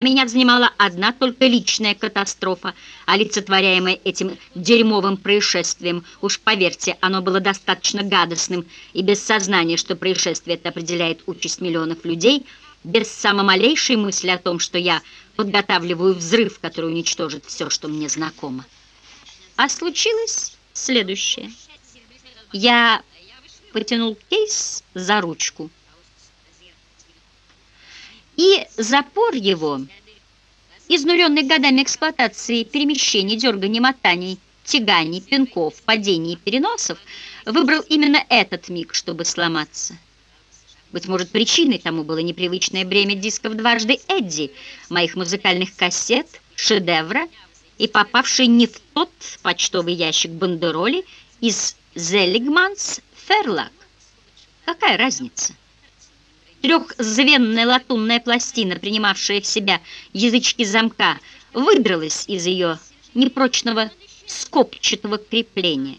Меня занимала одна только личная катастрофа, олицетворяемая этим дерьмовым происшествием. Уж поверьте, оно было достаточно гадостным, и без сознания, что происшествие это определяет участь миллионов людей, без самой малейшей мысли о том, что я подготавливаю взрыв, который уничтожит все, что мне знакомо. А случилось следующее. Я потянул кейс за ручку и запор его, изнуренный годами эксплуатации, перемещений, дерганий, мотаний, тяганий, пинков, падений и переносов, выбрал именно этот миг, чтобы сломаться. Быть может, причиной тому было непривычное бремя дисков дважды Эдди, моих музыкальных кассет, шедевра и попавший не в тот почтовый ящик бандероли из Зеллигманс Ферлак. Какая разница? Трехзвенная латунная пластина, принимавшая в себя язычки замка, выдралась из ее непрочного скобчатого крепления.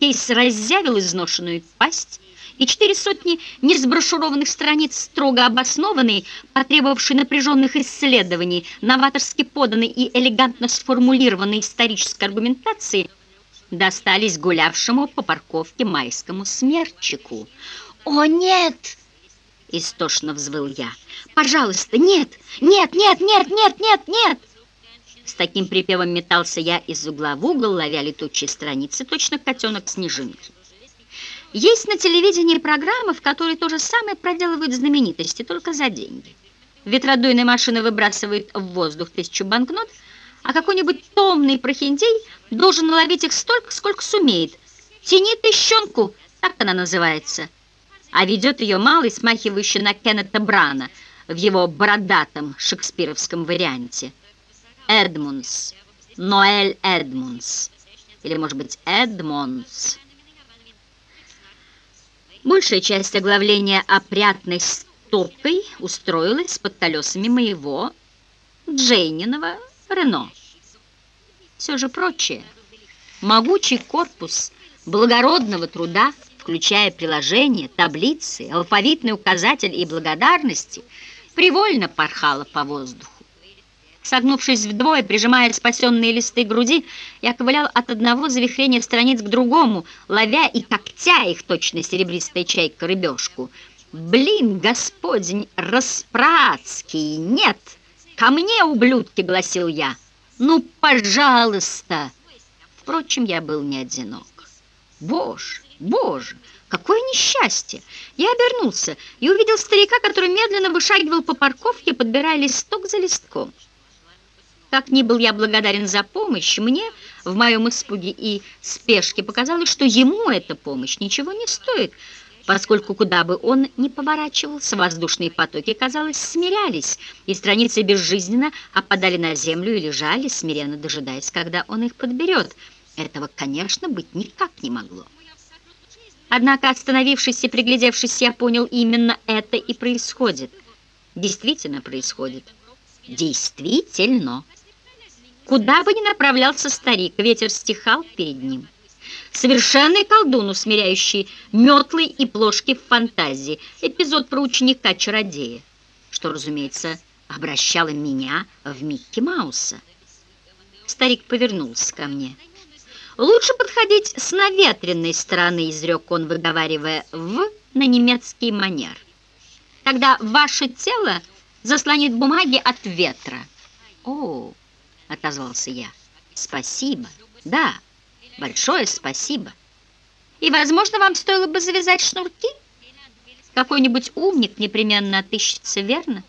Кейс разъявил изношенную пасть, и четыре сотни несброшурованных страниц, строго обоснованные, потребовавшие напряженных исследований, новаторски поданной и элегантно сформулированной исторической аргументации, достались гулявшему по парковке майскому смерчику. «О, нет!» Истошно взвыл я. «Пожалуйста, нет! Нет, нет, нет, нет, нет, нет!» С таким припевом метался я из угла в угол, ловя летучие страницы, точно котенок снежинки. Есть на телевидении программы, в которой то же самое проделывают знаменитости, только за деньги. Ветродуйная машина выбрасывает в воздух тысячу банкнот, а какой-нибудь томный прохиндей должен наловить их столько, сколько сумеет. «Тяни тыщенку», так она называется – а ведет ее малый, смахивающий на Кеннета Брана в его бородатом шекспировском варианте. Эдмунс, Ноэль Эдмунс, или, может быть, Эдмонс. Большая часть оглавления опрятной стопкой устроилась под колесами моего Джейниного Рено. Все же прочее. Могучий корпус благородного труда – включая приложения, таблицы, алфавитный указатель и благодарности, привольно порхала по воздуху. Согнувшись вдвое, прижимая спасенные листы груди, я ковылял от одного завихрения страниц к другому, ловя и когтя их точно серебристая чайка рыбешку. «Блин, господень Распрацкий, нет! Ко мне, ублюдки!» — гласил я. «Ну, пожалуйста!» Впрочем, я был не одинок. Боже! Боже, какое несчастье! Я обернулся и увидел старика, который медленно вышагивал по парковке, подбирая листок за листком. Как ни был я благодарен за помощь, мне в моем испуге и спешке показалось, что ему эта помощь ничего не стоит, поскольку куда бы он ни поворачивался, воздушные потоки, казалось, смирялись, и страницы безжизненно опадали на землю и лежали, смиренно дожидаясь, когда он их подберет. Этого, конечно, быть никак не могло. Однако, остановившись и приглядевшись, я понял, именно это и происходит. Действительно происходит. Действительно. Куда бы ни направлялся старик, ветер стихал перед ним. Совершенный колдун, усмиряющий метлы и плошки в фантазии. Эпизод про ученика-чародея, что, разумеется, обращало меня в Микки Мауса. Старик повернулся ко мне. Лучше подходить с наветренной стороны, изрек он, выговаривая «в» на немецкий манер. Тогда ваше тело заслонит бумаги от ветра. О, отозвался я, спасибо, да, большое спасибо. И, возможно, вам стоило бы завязать шнурки? Какой-нибудь умник непременно отыщется, верно?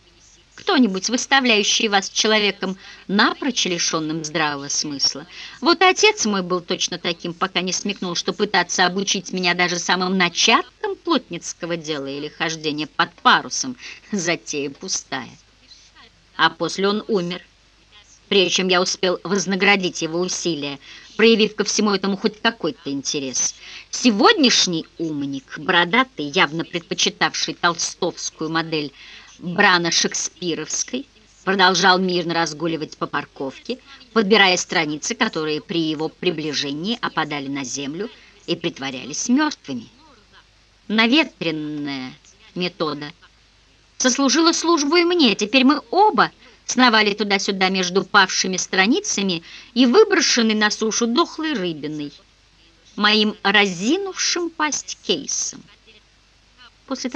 Кто-нибудь, выставляющий вас человеком напрочь лишенным здравого смысла. Вот отец мой был точно таким, пока не смекнул, что пытаться обучить меня даже самым начаткам плотницкого дела или хождения под парусом – затея пустая. А после он умер, прежде чем я успел вознаградить его усилия, проявив ко всему этому хоть какой-то интерес. Сегодняшний умник, бородатый, явно предпочитавший толстовскую модель – Брана Шекспировской продолжал мирно разгуливать по парковке, подбирая страницы, которые при его приближении опадали на землю и притворялись мертвыми. Наветренная метода сослужила службу и мне. Теперь мы оба сновали туда-сюда между павшими страницами и выброшенной на сушу дохлой рыбиной, моим разинувшим пасть кейсом. После того,